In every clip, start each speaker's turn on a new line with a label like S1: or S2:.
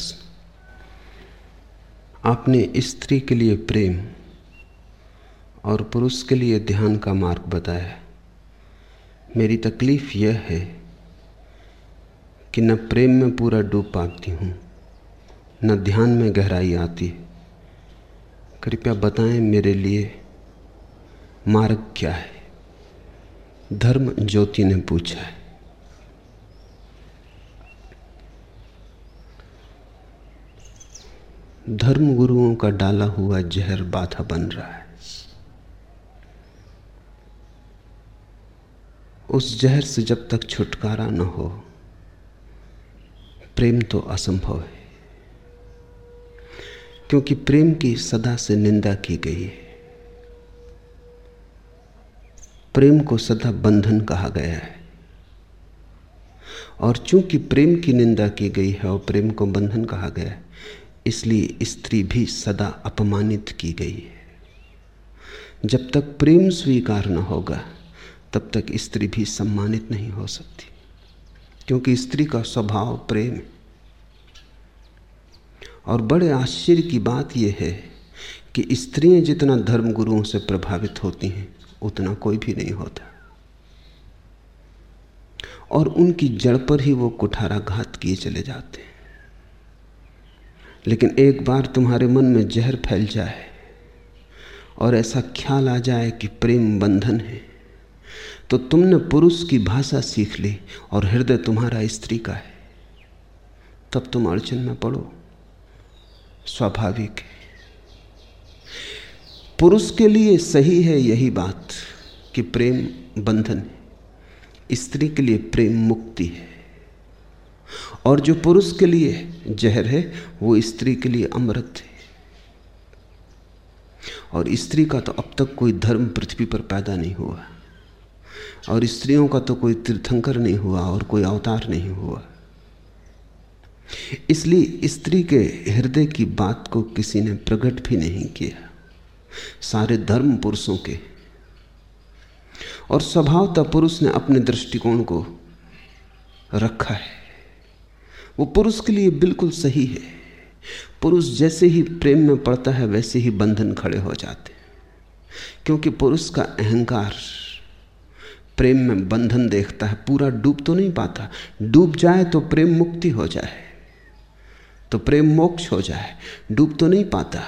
S1: प्रश्न आपने स्त्री के लिए प्रेम और पुरुष के लिए ध्यान का मार्ग बताया। मेरी तकलीफ़ यह है कि न प्रेम में पूरा डूब पाती हूँ, न ध्यान में गहराई आती। कृपया बताएँ मेरे लिए मार्ग क्या है? धर्म ज्योति ने पूछा है। धर्म गुरुओं का डाला हुआ जहर बाधा बन रहा है। उस जहर से जब तक छुटकारा न हो, प्रेम तो असंभव है। क्योंकि प्रेम की सदा से निंदा की गई है। प्रेम को सदा बंधन कहा गया है। और चूँकि प्रेम की निंदा की गई है और प्रेम को बंधन कहा गया है इसलिए स्त्री भी सदा अपमानित की गई है। जब तक प्रेम स्वीकार न होगा, तब तक स्त्री भी सम्मानित नहीं हो सकती, क्योंकि स्त्री का स्वभाव प्रेम है। और बड़े आश्चर्य की बात यह है कि स्त्रियाँ जितना धर्म गुरुओं से प्रभावित होती हैं, उतना कोई भी नहीं होता। और उनकी जड़ पर ही वो कुठाराघात किए चले जाते हैं। लेकिन एक बार तुम्हारे मन में जहर फैल जाए और ऐसा ख्याल आ जाए कि प्रेम बंधन है तो तुमने पुरुष की भाषा सीख ली और हृदय तुम्हारा स्त्री का है। तब तुम अड़चन में पड़ो। स्वाभाविक है। पुरुष के लिए सही है यही बात कि प्रेम बंधन है। स्त्री के लिए प्रेम मुक्ति है। और जो पुरुष के लिए जहर है, वो स्त्री के लिए अमृत है। और स्त्री का तो अब तक कोई धर्म पृथ्वी पर पैदा नहीं हुआ। और स्त्रियों का तो कोई तीर्थंकर नहीं हुआ और कोई अवतार नहीं हुआ। इसलिए स्त्री के हृदय की बात को किसी ने प्रकट भी नहीं किया। सारे धर्म पुरुषों के। और स्वभावतः पुरुष ने अपने दृष्टिकोण को रखा है। वो पुरुष के लिए बिल्कुल सही है। पुरुष जैसे ही प्रेम में पड़ता है, वैसे ही बंधन खड़े हो जाते क्योंकि पुरुष का अहंकार प्रेम में बंधन देखता है, पूरा डूब तो नहीं पाता। डूब जाए तो प्रेम मुक्ति हो जाए तो प्रेम मोक्ष हो जाए। डूब तो नहीं पाता।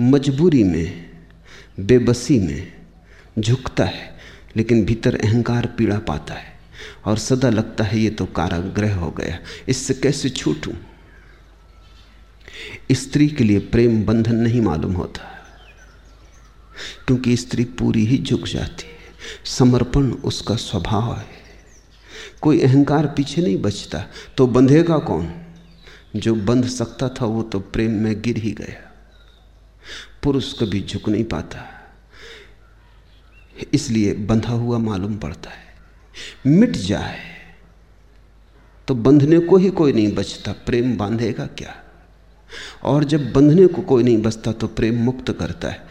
S1: मजबूरी में, बेबसी में झुकता है, लेकिन भीतर अहंकार पीड़ा पाता है। और सदा लगता है ये तो काराग्रह हो गया। इससे कैसे छूटूं? स्त्री के लिए प्रेम बंधन नहीं मालूम होता। क्योंकि स्त्री पूरी ही झुक जाती है। समर्पण उसका स्वभाव है। कोई अहंकार पीछे नहीं बचता। तो बंधेगा कौन? जो बंध सकता था वो तो प्रेम में गिर ही गया। पुरुष कभी झुक नहीं पाता। इसलिए बंधा हुआ मालूम पड़ता है। मिट जाए तो बंधने को ही कोई नहीं बचता, प्रेम बांधेगा क्या? और जब बंधने को कोई नहीं बचता तो प्रेम मुक्त करता है।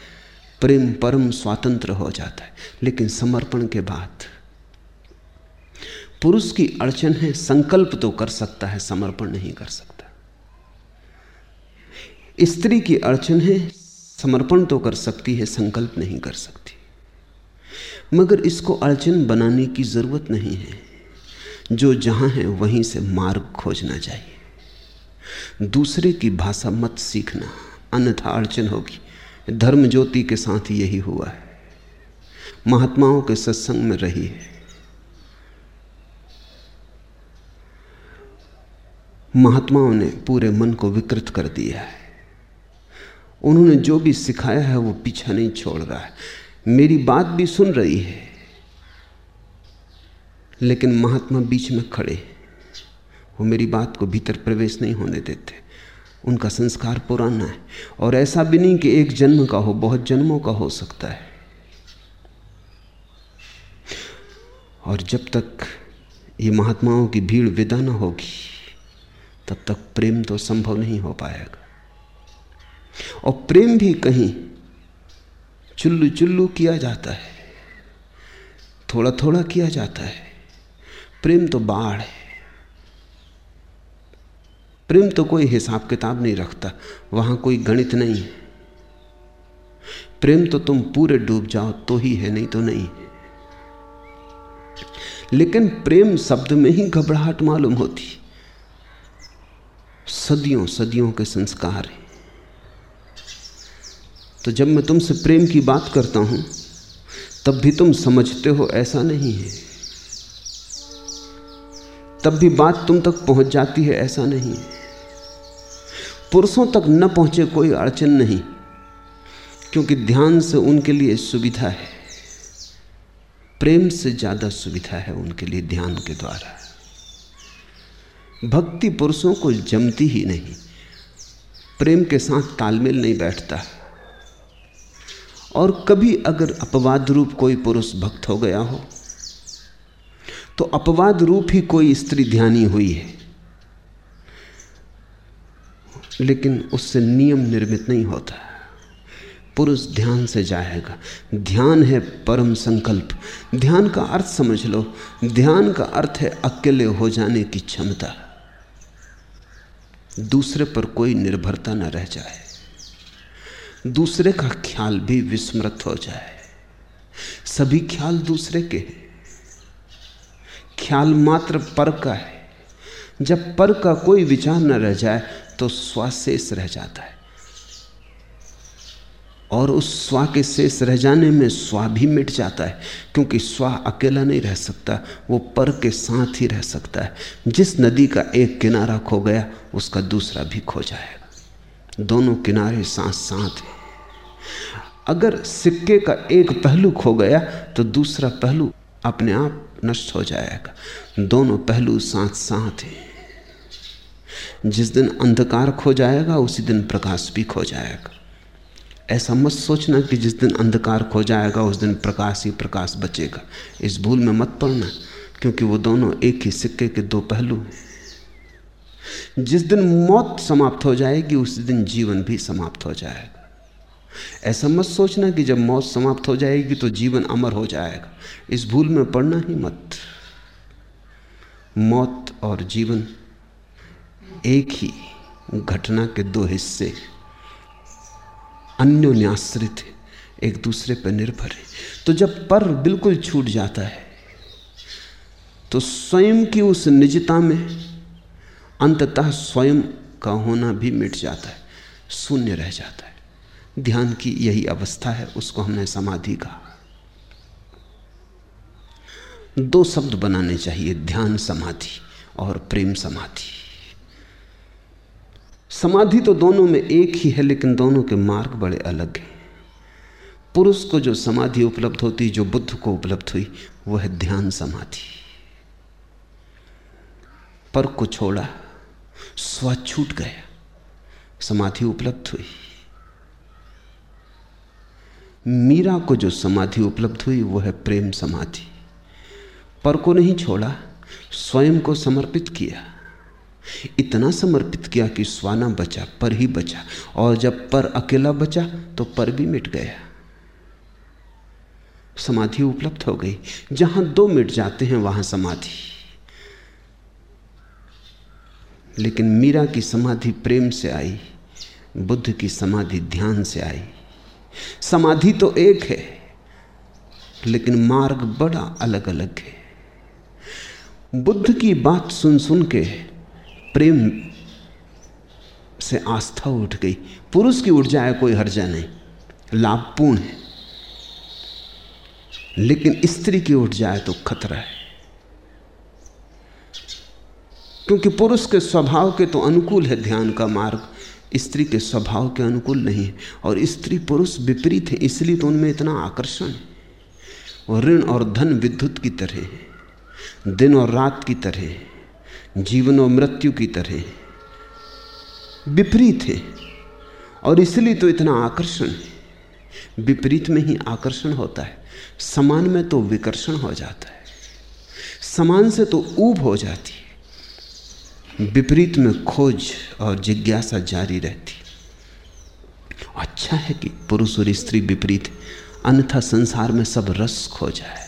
S1: प्रेम परम स्वतंत्र हो जाता है। लेकिन समर्पण के बाद पुरुष की अड़चन है, संकल्प तो कर सकता है, समर्पण नहीं कर सकता। स्त्री की अड़चन है, समर्पण तो कर सकती है, संकल्प नहीं कर सकती। मगर इसको अड़चन बनाने की ज़रूरत नहीं है। जो जहाँ है वहीं से मार्ग खोजना चाहिए। दूसरे की भाषा मत सीखना, अन्यथा अड़चन होगी। धर्म ज्योति के साथ यही हुआ है। महात्माओं के सत्संग में रही है। महात्माओं ने पूरे मन को विकृत कर दिया है। उन्होंने जो भी सिखाया है वो पीछा नहीं छोड़ रहा है। मेरी बात भी सुन रही है, लेकिन महात्मा बीच में खड़े वो मेरी बात को भीतर प्रवेश नहीं होने देते। उनका संस्कार पुराना है, और ऐसा भी नहीं कि एक जन्म का हो, बहुत जन्मों का हो सकता है। और जब तक ये महात्माओं की भीड़ विदा न होगी, तब तक प्रेम तो संभव नहीं हो पाएगा। और प्रेम भी कहीं चुल्लू चुल्लू किया जाता है, थोड़ा थोड़ा किया जाता है। प्रेम तो बाढ़ है। प्रेम तो कोई हिसाब किताब नहीं रखता, वहाँ कोई गणित नहीं है। प्रेम तो तुम पूरे डूब जाओ तो ही है, नहीं तो नहीं लेकिन प्रेम शब्द में ही घबराहट मालूम होती। सदियों सदियों के संस्कार हैं। तो जब मैं तुमसे प्रेम की बात करता हूँ, तब भी तुम समझते हो ऐसा नहीं है। तब भी बात तुम तक पहुँच जाती है ऐसा नहीं है। पुरुषों तक न पहुँचे कोई अड़चन नहीं, क्योंकि ध्यान से उनके लिए सुविधा है। प्रेम से ज़्यादा सुविधा है उनके लिए ध्यान के द्वारा। भक्ति पुरुषों को जमती ही नहीं। प्रेम के साथ तालमेल नहीं बैठता। और कभी अगर अपवाद रूप कोई पुरुष भक्त हो गया हो तो अपवाद रूप ही कोई स्त्री ध्यानी हुई है। लेकिन उससे नियम निर्मित नहीं होता। पुरुष ध्यान से जाएगा। ध्यान है परम संकल्प। ध्यान का अर्थ समझ लो। ध्यान का अर्थ है अकेले हो जाने की क्षमता। दूसरे पर कोई निर्भरता न रह जाए। दूसरे का ख्याल भी विस्मृत हो जाए। सभी ख्याल दूसरे के हैं। ख्याल मात्र पर का है। जब पर का कोई विचार न रह जाए तो स्वा शेष रह जाता है। और उस स्वा के शेष रह जाने में स्वा भी मिट जाता है, क्योंकि स्वा अकेला नहीं रह सकता, वो पर के साथ ही रह सकता है। जिस नदी का एक किनारा खो गया, उसका दूसरा भी खो जाएगा। दोनों किनारे साथ साथ हैं। अगर सिक्के का एक पहलू खो गया तो दूसरा पहलू अपने आप नष्ट हो जाएगा। दोनों पहलू साथ साथ हैं। जिस दिन अंधकार खो जाएगा, उसी दिन प्रकाश भी खो जाएगा। ऐसा मत सोचना कि जिस दिन अंधकार खो जाएगा, उस दिन प्रकाश ही प्रकाश बचेगा। इस भूल में मत पड़ना, क्योंकि वो दोनों एक ही सिक्के के दो पहलू हैं। जिस दिन मौत समाप्त हो जाएगी, उस दिन जीवन भी समाप्त हो जाएगा। ऐसा मत सोचना कि जब मौत समाप्त हो जाएगी तो जीवन अमर हो जाएगा। इस भूल में पड़ना ही मत। मौत और जीवन एक ही घटना के दो हिस्से अन्योन्याश्रित है, एक दूसरे पर निर्भर है। तो जब पर बिल्कुल छूट जाता है तो स्वयं की उस निजता में अंततः स्वयं का होना भी मिट जाता है, शून्य रह जाता है। ध्यान की यही अवस्था है, उसको हमने समाधि कहा। दो शब्द बनाने चाहिए, ध्यान समाधि और प्रेम समाधि। समाधि तो दोनों में एक ही है, लेकिन दोनों के मार्ग बड़े अलग हैं। पुरुष को जो समाधि उपलब्ध होती, जो बुद्ध को उपलब्ध हुई, वह है ध्यान समाधि। पर को छोड़ा। स्व छूट गया, समाधि उपलब्ध हुई। मीरा को जो समाधि उपलब्ध हुई वह है प्रेम समाधि। पर को नहीं छोड़ा, स्वयं को समर्पित किया। इतना समर्पित किया कि स्वाना बचा, पर ही बचा। और जब पर अकेला बचा तो पर भी मिट गया। समाधि उपलब्ध हो गई। जहाँ दो मिट जाते हैं, वहाँ समाधि। लेकिन मीरा की समाधि प्रेम से आई, बुद्ध की समाधि ध्यान से आई। समाधि तो एक है, लेकिन मार्ग बड़ा अलग अलग है। बुद्ध की बात सुन सुन के प्रेम से आस्था उठ गई। पुरुष की उठ जाए कोई हर्जा नहीं। लाभपूर्ण है। लेकिन स्त्री की उठ जाए तो खतरा है। क्योंकि पुरुष के स्वभाव के तो अनुकूल है ध्यान का मार्ग, स्त्री के स्वभाव के अनुकूल नहीं है। और स्त्री पुरुष विपरीत है, इसलिए तो उनमें इतना आकर्षण है। और ऋण और धन विद्युत की तरह है, दिन और रात की तरह है, जीवन और मृत्यु की तरह विपरीत है, और इसलिए तो इतना आकर्षण है। विपरीत में ही आकर्षण होता है, समान में तो विकर्षण हो जाता है, समान से तो ऊब हो जाती है। विपरीत में खोज और जिज्ञासा जारी रहती। अच्छा है कि पुरुष और स्त्री विपरीत अन्यथा संसार में सब रस खो जाए।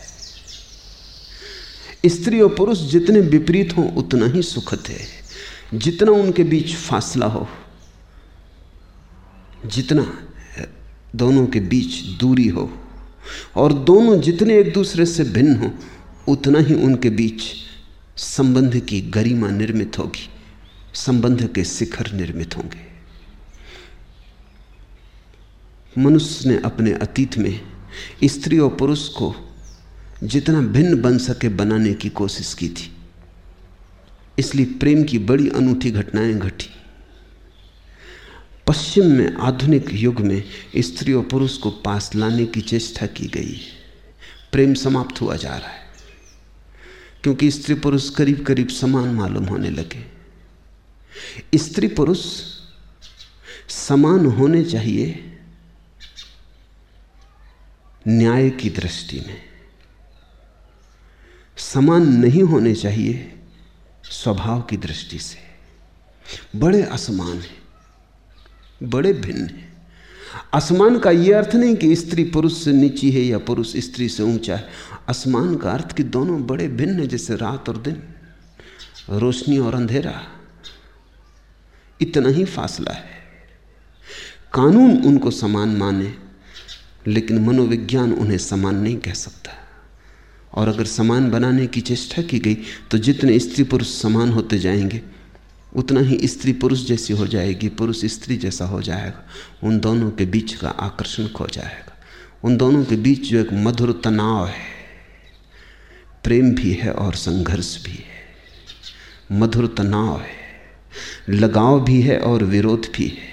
S1: स्त्री और पुरुष जितने विपरीत हों, उतना ही सुखद है। जितना उनके बीच फासला हो, जितना दोनों के बीच दूरी हो, और दोनों जितने एक दूसरे से भिन्न हो, उतना ही उनके बीच संबंध की गरिमा निर्मित होगी, संबंध के शिखर निर्मित होंगे। मनुष्य ने अपने अतीत में स्त्री और पुरुष को जितना भिन्न बन सके बनाने की कोशिश की थी। इसलिए प्रेम की बड़ी अनूठी घटनाएँ घटी। पश्चिम में आधुनिक युग में स्त्री और पुरुष को पास लाने की चेष्टा की गई। प्रेम समाप्त हुआ जा रहा है। क्योंकि स्त्री पुरुष करीब करीब समान मालूम होने लगे। स्त्री पुरुष समान होने चाहिए न्याय की दृष्टि में। समान नहीं होने चाहिए स्वभाव की दृष्टि से। बड़े असमान हैं, बड़े भिन्न हैं। असमान का यह अर्थ नहीं कि स्त्री पुरुष से नीची है या पुरुष स्त्री से ऊँचा है। असमान का अर्थ कि दोनों बड़े भिन्न हैं, जैसे रात और दिन। रोशनी और अंधेरा। इतना ही फासला है। कानून उनको समान माने, लेकिन मनोविज्ञान उन्हें समान नहीं कह सकता। और अगर समान बनाने की चेष्टा की गई तो जितने स्त्री पुरुष समान होते जाएँगे उतना ही स्त्री पुरुष जैसी हो जाएगी, पुरुष स्त्री जैसा हो जाएगा। उन दोनों के बीच का आकर्षण खो जाएगा। उन दोनों के बीच जो एक मधुर तनाव है, प्रेम भी है और संघर्ष भी है। मधुर तनाव है, लगाव भी है और विरोध भी है।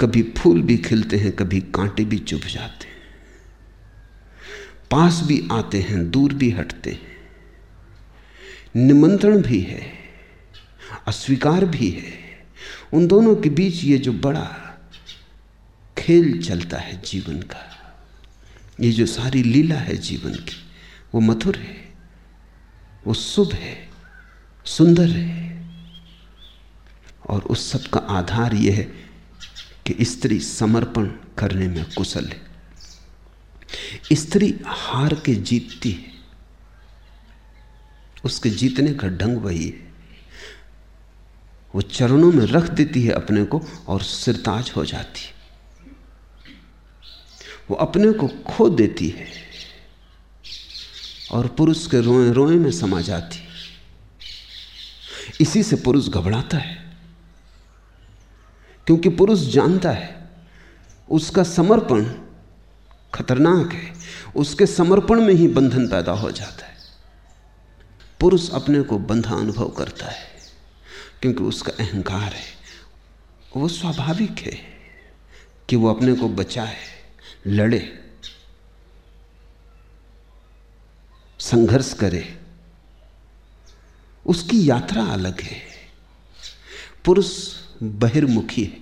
S1: कभी फूल भी खिलते हैं, कभी कांटे भी चुभ जाते हैं। पास भी आते हैं, दूर भी हटते हैं। निमंत्रण भी है, अस्वीकार भी है। उन दोनों के बीच ये जो बड़ा खेल चलता है जीवन का, ये जो सारी लीला है जीवन की, वो मधुर है, वो शुभ है, सुंदर है। और उस सब का आधार यह है कि स्त्री समर्पण करने में कुशल है। स्त्री हार के जीतती है। उसके जीतने का ढंग वही है। वो चरणों में रख देती है अपने को और सिरताज हो जाती है। वो अपने को खो देती है और पुरुष के रोए रोए में समा जाती है। इसी से पुरुष घबराता है। क्योंकि पुरुष जानता है, उसका समर्पण खतरनाक है, उसके समर्पण में ही बंधन पैदा हो जाता है। पुरुष अपने को बंधा अनुभव करता है, क्योंकि उसका अहंकार है। वो स्वाभाविक है कि वो अपने को बचाए, लड़े, संघर्ष करे। उसकी यात्रा अलग है। पुरुष बहिर्मुखी है,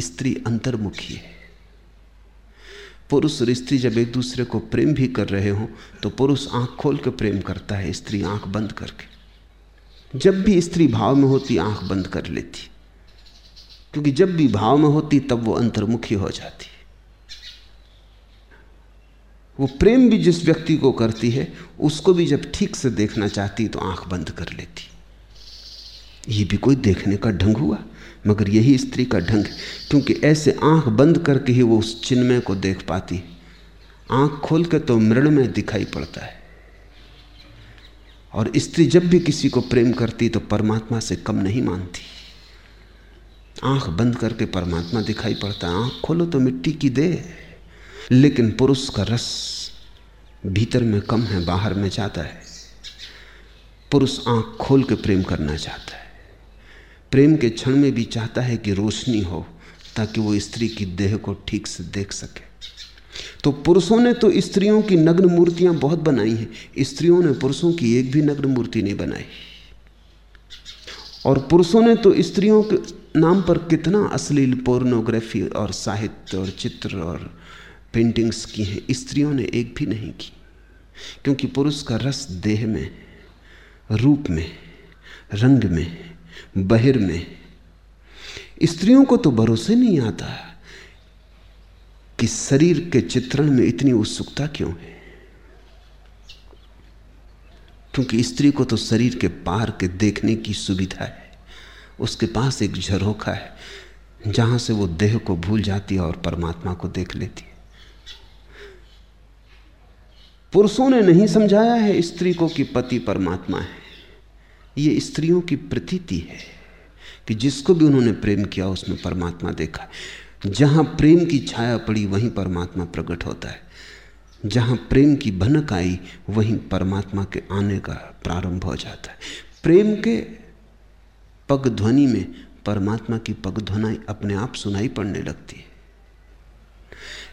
S1: स्त्री अंतर्मुखी है। पुरुष और स्त्री जब एक दूसरे को प्रेम भी कर रहे हो तो पुरुष आँख खोल के प्रेम करता है, स्त्री आँख बंद करके। जब भी स्त्री भाव में होती, आँख बंद कर लेती। क्योंकि जब भी भाव में होती, तब वो अंतर्मुखी हो जाती वो प्रेम भी जिस व्यक्ति को करती है, उसको भी जब ठीक से देखना चाहती तो आँख बंद कर लेती। ये भी कोई देखने का ढंग हुआ? मगर यही स्त्री का ढंग है, क्योंकि ऐसे आँख बंद करके ही वो उस चिन्मय को देख पाती आँख खोल के तो मृण में दिखाई पड़ता है। और स्त्री जब भी किसी को प्रेम करती तो परमात्मा से कम नहीं मानती। आँख बंद करके परमात्मा दिखाई पड़ता है। आँख खोलो तो मिट्टी की दे। लेकिन पुरुष का रस भीतर में कम है, बाहर में जाता है। पुरुष आँख खोल के प्रेम करना चाहता है। प्रेम के क्षण में भी चाहता है कि रोशनी हो, ताकि वो स्त्री की देह को ठीक से देख सके। तो पुरुषों ने तो स्त्रियों की नग्न मूर्तियाँ बहुत बनाई हैं। स्त्रियों ने पुरुषों की एक भी नग्न मूर्ति नहीं बनाई। और पुरुषों ने तो स्त्रियों के नाम पर कितना अश्लील पोर्नोग्राफी और साहित्य और चित्र और पेंटिंग्स की हैं। स्त्रियों ने एक भी नहीं की, क्योंकि पुरुष का रस देह में, रूप में, रंग में बहिर में। स्त्रियों को तो भरोसे नहीं आता कि शरीर के चित्रण में इतनी उत्सुकता क्यों है। क्योंकि स्त्री को तो शरीर के पार के देखने की सुविधा है। उसके पास एक झरोखा है, जहाँ से वो देह को भूल जाती है और परमात्मा को देख लेती है। पुरुषों ने नहीं समझाया है स्त्री को कि पति परमात्मा है। ये स्त्रियों की प्रतीति है कि जिसको भी उन्होंने प्रेम किया, उसमें परमात्मा देखा जहाँ प्रेम की छाया पड़ी, वहीं परमात्मा प्रकट होता है। जहाँ प्रेम की भनक आई, वहीं परमात्मा के आने का प्रारंभ हो जाता है। प्रेम के पग ध्वनि में परमात्मा की पग ध्वनाई अपने आप सुनाई पड़ने लगती है।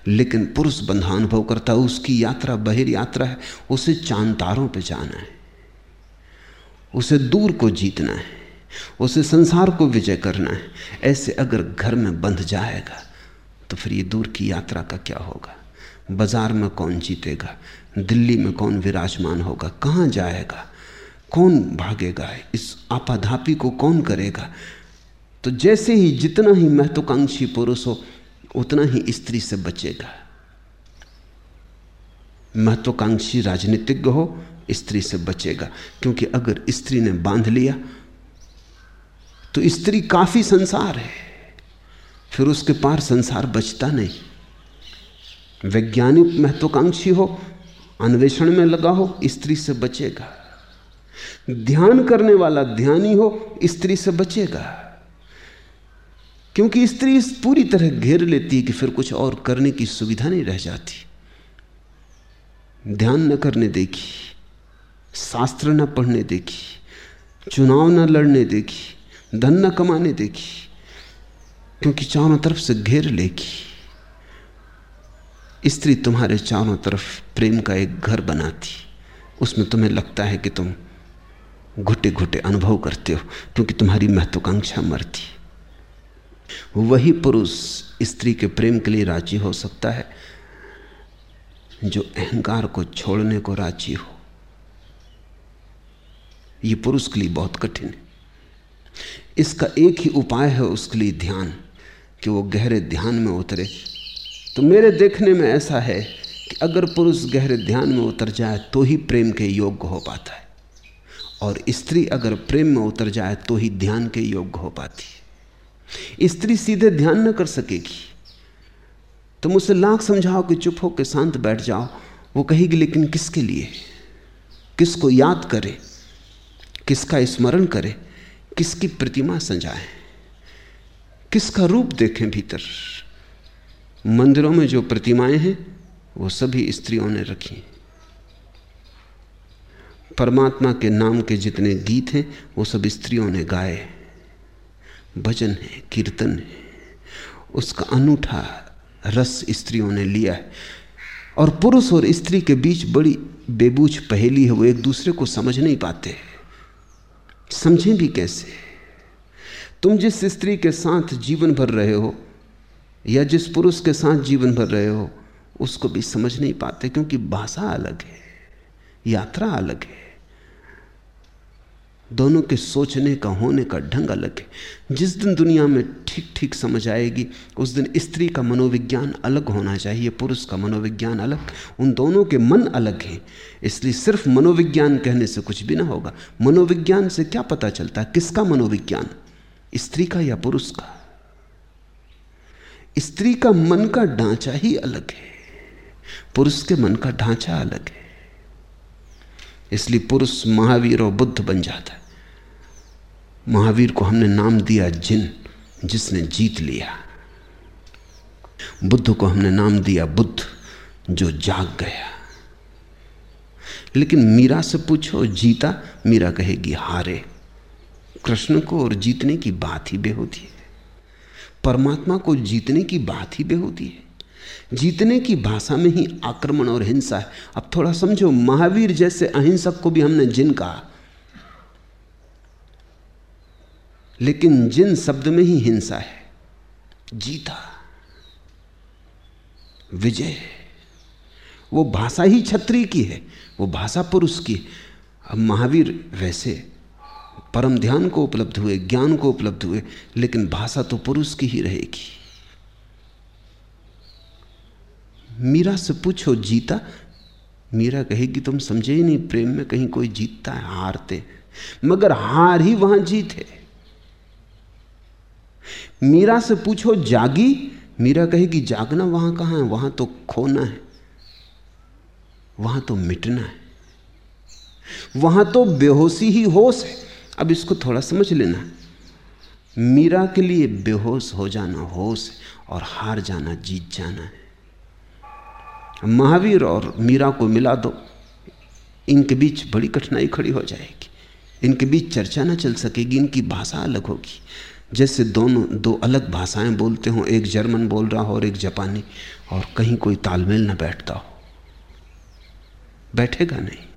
S1: लेकिन पुरुष बंधा अनुभव करता है, उसकी यात्रा बहिर यात्रा है, उसे चाँद तारों पर जाना है। उसे दूर को जीतना है, उसे संसार को विजय करना है। ऐसे अगर घर में बंध जाएगा तो फिर ये दूर की यात्रा का क्या होगा? बाज़ार में कौन जीतेगा? दिल्ली में कौन विराजमान होगा? कहाँ जाएगा? कौन भागेगा? इस आपाधापी को कौन करेगा? तो जैसे ही जितना ही महत्वाकांक्षी पुरुष हो, उतना ही स्त्री से बचेगा। महत्वाकांक्षी राजनीतिज्ञ हो स्त्री से बचेगा। क्योंकि अगर स्त्री ने बाँध लिया तो स्त्री काफ़ी संसार है। फिर उसके पार संसार बचता नहीं। वैज्ञानिक महत्वाकांक्षी हो, अन्वेषण में लगा हो, स्त्री से बचेगा। ध्यान करने वाला ध्यानी हो, स्त्री से बचेगा। क्योंकि स्त्री इस पूरी तरह घेर लेती है कि फिर कुछ और करने की सुविधा नहीं रह जाती। ध्यान न करने देगी शास्त्र न पढ़ने देगी चुनाव न लड़ने देगी धन न कमाने देगी क्योंकि चारों तरफ़ से घेर लेगी स्त्री तुम्हारे चारों तरफ़ प्रेम का एक घर बनाती। उसमें तुम्हें लगता है कि तुम घुटे घुटे अनुभव करते हो, क्योंकि तुम्हारी महत्वाकांक्षा मरती। वही पुरुष स्त्री के प्रेम के लिए राज़ी हो सकता है, जो अहंकार को छोड़ने को राज़ी हो। यह पुरुष के लिए बहुत कठिन है। इसका एक ही उपाय है उसके लिए ध्यान, कि वो गहरे ध्यान में उतरे। तो मेरे देखने में ऐसा है कि अगर पुरुष गहरे ध्यान में उतर जाए तो ही प्रेम के योग्य हो पाता है। और स्त्री अगर प्रेम में उतर जाए तो ही ध्यान के योग्य हो पाती है। स्त्री सीधे ध्यान न कर सकेगी। तुम उसे लाख समझाओ कि चुप हो के शांत बैठ जाओ। वो कहेगी, लेकिन किसके लिए? किसको याद करे? किसका स्मरण करें, किसकी प्रतिमा सजाए, किसका रूप देखें भीतर। मंदिरों में जो प्रतिमाएँ हैं, वो सभी स्त्रियों ने रखी परमात्मा के नाम के जितने गीत हैं, वो सब स्त्रियों ने गाए भजन है, कीर्तन है। उसका अनूठा रस स्त्रियों ने लिया है। और पुरुष और स्त्री के बीच बड़ी बेबूझ पहेली है, वो एक दूसरे को समझ नहीं पाते। समझें भी कैसे? तुम जिस स्त्री के साथ जीवन भर रहे हो, या जिस पुरुष के साथ जीवन भर रहे हो, उसको भी समझ नहीं पाते क्योंकि भाषा अलग है, यात्रा अलग है। दोनों के सोचने का, होने का ढंग अलग है। जिस दिन दुनिया में ठीक ठीक समझ आएगी, उस दिन स्त्री का मनोविज्ञान अलग होना चाहिए, पुरुष का मनोविज्ञान अलग। उन दोनों के मन अलग हैं। इसलिए सिर्फ़ मनोविज्ञान कहने से कुछ भी ना होगा। मनोविज्ञान से क्या पता चलता है किसका मनोविज्ञान? स्त्री का या पुरुष का? स्त्री का मन का ढांचा ही अलग है। पुरुष के मन का ढांचा अलग है। इसलिए पुरुष महावीर और बुद्ध बन जाता है। महावीर को हमने नाम दिया जिन, जिसने जीत लिया। बुद्ध को हमने नाम दिया बुद्ध, जो जाग गया। लेकिन मीरा से पूछो, जीता, मीरा कहेगी, हारे। कृष्ण को और जीतने की बात ही बेहोती है। परमात्मा को जीतने की बात ही बेहोती है। जीतने की भाषा में ही आक्रमण और हिंसा है। अब थोड़ा समझो, महावीर जैसे अहिंसक को भी हमने जिन कहा। लेकिन जिन शब्द में ही हिंसा है, जीता, विजय, वो भाषा ही छत्री की है, वो भाषा पुरुष की अब महावीर वैसे परम ध्यान को उपलब्ध हुए, ज्ञान को उपलब्ध हुए, लेकिन भाषा तो पुरुष की ही रहेगी। मीरा से पूछो, जीता? मीरा कहेगी तुम समझे ही नहीं, प्रेम में कहीं कोई जीतता है, हारते मगर हार ही वहाँ जीत है। मीरा से पूछो, जागी? मीरा कहेगी जागना वहाँ कहाँ है? वहाँ तो खोना है। वहाँ तो मिटना है। वहाँ तो बेहोशी ही होश है। अब इसको थोड़ा समझ लेना। मीरा के लिए बेहोश हो जाना होश और हार जाना, जीत जाना है। महावीर और मीरा को मिला दो। इनके बीच बड़ी कठिनाई खड़ी हो जाएगी। इनके बीच चर्चा ना चल सकेगी, इनकी भाषा अलग होगी। जैसे दोनों, दो अलग भाषाएँ बोलते हों, एक जर्मन बोल रहा हो और एक जापानी, और कहीं कोई तालमेल ना बैठता हो। बैठेगा नहीं।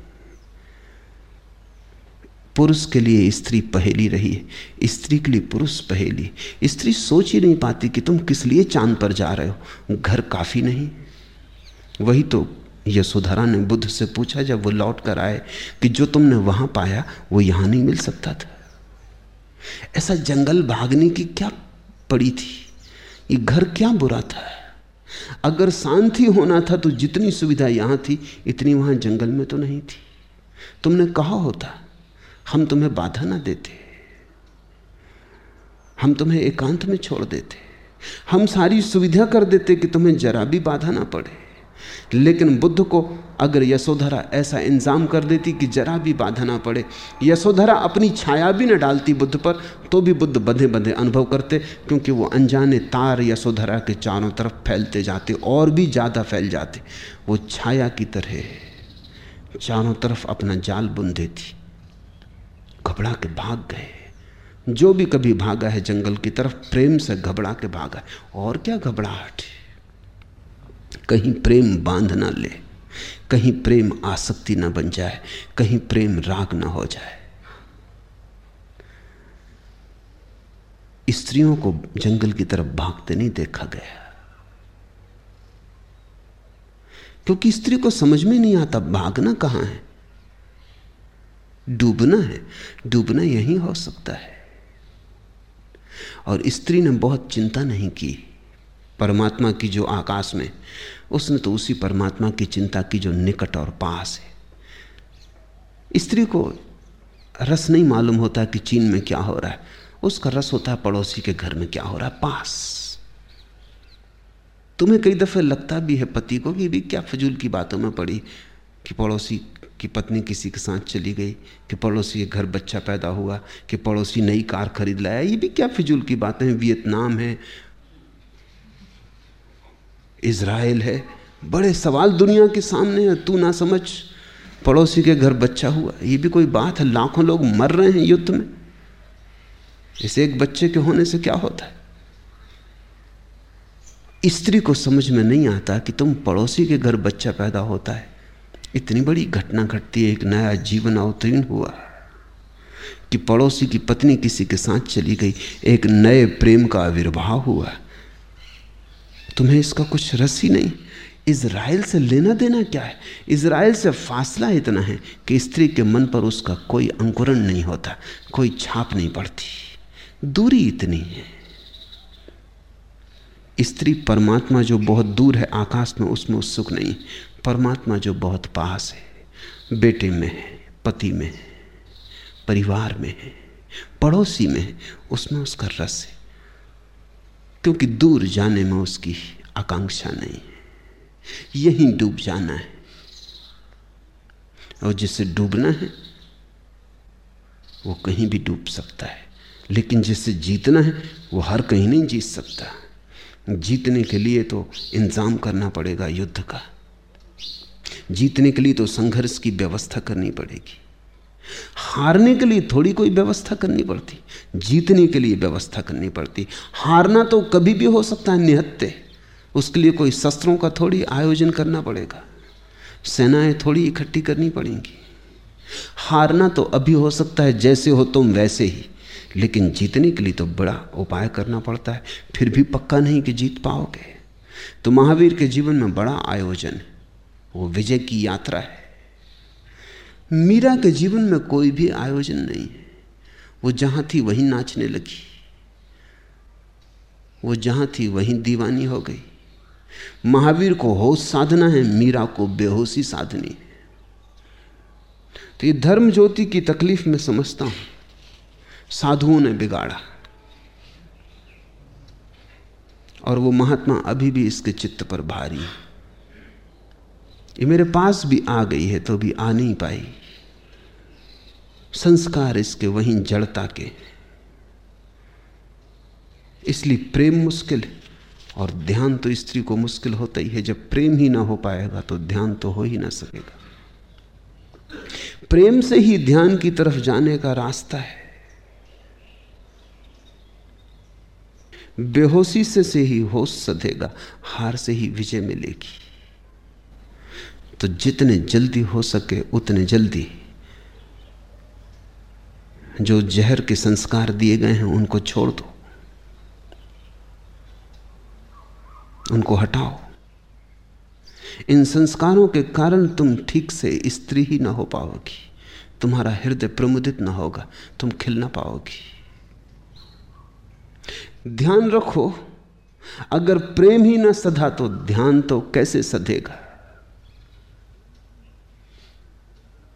S1: पुरुष के लिए स्त्री पहेली रही है। स्त्री के लिए पुरुष पहेली। स्त्री सोच ही नहीं पाती कि तुम किस लिए चाँद पर जा रहे हो। घर काफ़ी नहीं वही तो यशोधरा ने बुद्ध से पूछा, जब वो लौट कर आए कि जो तुमने वहाँ पाया, वो यहाँ नहीं मिल सकता था। ऐसा जंगल भागने की क्या पड़ी थी? ये घर क्या बुरा था? अगर शांति होना था तो जितनी सुविधा यहाँ थी, इतनी वहाँ जंगल में तो नहीं थी। तुमने कहा होता, हम तुम्हें बाधा ना देते। हम तुम्हें एकांत में छोड़ देते। हम सारी सुविधा कर देते कि तुम्हें जरा भी बाधा ना पड़े। लेकिन बुद्ध को अगर यशोधरा ऐसा इंजाम कर देती कि जरा भी बाधा ना पड़े, यशोधरा अपनी छाया भी न डालती बुद्ध पर तो भी बुद्ध बंधे बंधे अनुभव करते, क्योंकि वो अनजाने तार यशोधरा के चारों तरफ़ फैलते जाते और भी ज़्यादा फैल जाते। वो छाया की तरह चारों तरफ़ अपना जाल बुन देती घबरा के भाग गए। जो भी कभी भागा है जंगल की तरफ़, प्रेम से घबरा के भागा और क्या घबराहट है? कहीं प्रेम बाँध ना ले, कहीं प्रेम आसक्ति ना बन जाए, कहीं प्रेम राग ना हो जाए। स्त्रियों को जंगल की तरफ़ भागते नहीं देखा गया। क्योंकि स्त्री को समझ में नहीं आता भागना कहाँ है। डूबना है, डूबना यही हो सकता है। और स्त्री ने बहुत चिंता नहीं की। परमात्मा की जो आकाश में उसने तो उसी परमात्मा की चिंता की जो निकट और पास है। स्त्री को रस नहीं मालूम होता कि चीन में क्या हो रहा है। उसका रस होता है पड़ोसी के घर में क्या हो रहा है। पास। तुम्हें कई दफे लगता भी है पति को कि भी क्या फजूल की बातों में पड़ी कि पड़ोसी की पत्नी किसी के साथ चली गई, कि पड़ोसी के घर बच्चा पैदा हुआ, कि पड़ोसी नई कार खरीद लाया। ये भी क्या फिजूल की बातें हैं। वियतनाम है इसराइल है, बड़े सवाल दुनिया के सामने है, तू ना समझ पड़ोसी के घर बच्चा हुआ, ये भी कोई बात है, लाखों लोग मर रहे हैं युद्ध में। इस एक बच्चे के होने से क्या होता है? स्त्री को समझ में नहीं आता कि तुम पड़ोसी के घर बच्चा पैदा होता है। इतनी बड़ी घटना घटती है, एक नया जीवन अवतीर्ण हुआ कि पड़ोसी की पत्नी किसी के साथ चली गई, एक नए प्रेम का आविर्भाव हुआ। तुम्हें इसका कुछ रस ही नहीं। इसराइल से लेना देना क्या है? इसराइल से फासला इतना है कि स्त्री के मन पर उसका कोई अंकुरण नहीं होता, कोई छाप नहीं पड़ती। दूरी इतनी है। स्त्री परमात्मा जो बहुत दूर है आकाश में, उसमें उत्सुक नहीं। परमात्मा जो बहुत पास है, बेटे में है, पति में है, परिवार में है, पड़ोसी में है, उसमें उसका रस है। क्योंकि दूर जाने में उसकी आकांक्षा नहीं है। यहीं डूब जाना है। और जिसे डूबना है, वो कहीं भी डूब सकता है। लेकिन जिसे जीतना है, वो हर कहीं नहीं जीत सकता। जीतने के लिए तो इंतज़ाम करना पड़ेगा युद्ध का। जीतने के लिए तो संघर्ष की व्यवस्था करनी पड़ेगी। हारने के लिए थोड़ी कोई व्यवस्था करनी पड़ती। जीतने के लिए व्यवस्था करनी पड़ती। हारना तो कभी भी हो सकता है, निहत्ते। उसके लिए कोई शस्त्रों का थोड़ी आयोजन करना पड़ेगा। सेनाएँ थोड़ी इकट्ठी करनी पड़ेंगी। हारना तो अभी हो सकता है, जैसे हो तुम वैसे ही। लेकिन जीतने के लिए तो बड़ा उपाय करना पड़ता है। फिर भी पक्का नहीं कि जीत पाओगे। तो महावीर के जीवन में बड़ा आयोजन, वो विजय की यात्रा है। मीरा के जीवन में कोई भी आयोजन नहीं है। वो जहाँ थी वहीं नाचने लगी। वो जहाँ थी वहीं दीवानी हो गई। महावीर को होश साधना है, मीरा को बेहोशी साधनी है। तो ये धर्म ज्योति की तकलीफ़ में समझता हूँ। साधुओं ने बिगाड़ा। और वो महात्मा अभी भी इसके चित्त पर भारी है। ये मेरे पास भी आ गई है तो भी आ नहीं पाई। संस्कार इसके वहीं जड़ता के इसलिए प्रेम मुश्किल है और ध्यान तो स्त्री को मुश्किल होता ही है। जब प्रेम ही ना हो पाएगा तो ध्यान तो हो ही ना सकेगा। प्रेम से ही ध्यान की तरफ़ जाने का रास्ता है। बेहोशी से से ही होश सधेगा, हार से ही विजय मिलेगी। तो जितने जल्दी हो सके, उतने जल्दी जो जहर के संस्कार दिए गए हैं, उनको छोड़ दो। उनको हटाओ। इन संस्कारों के कारण तुम ठीक से स्त्री ही ना हो पाओगी। तुम्हारा हृदय प्रमुदित ना होगा, तुम खिल ना पाओगी। ध्यान रखो, अगर प्रेम ही ना सधा तो ध्यान तो कैसे सधेगा?